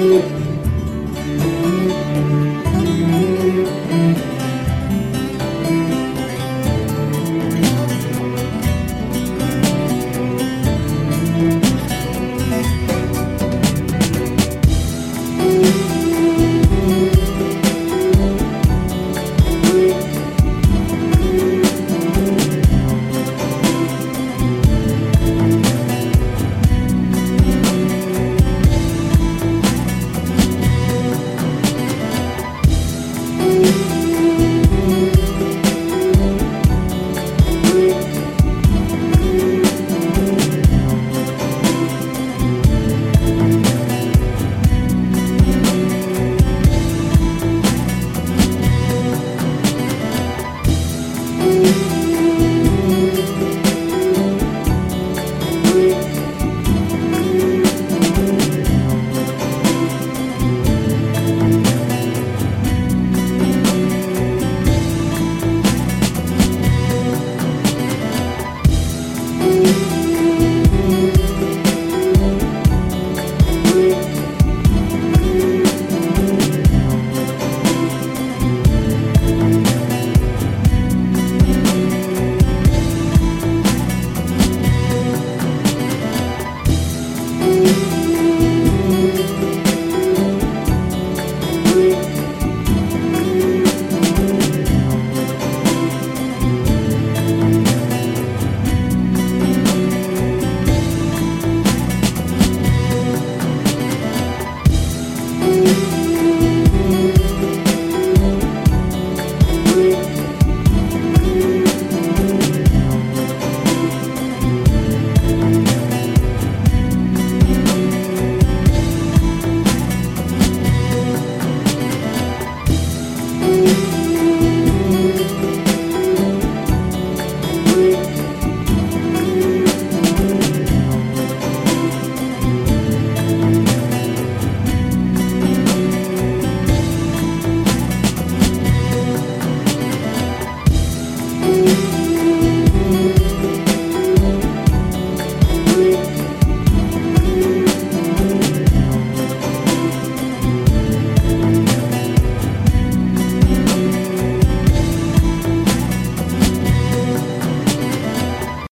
you.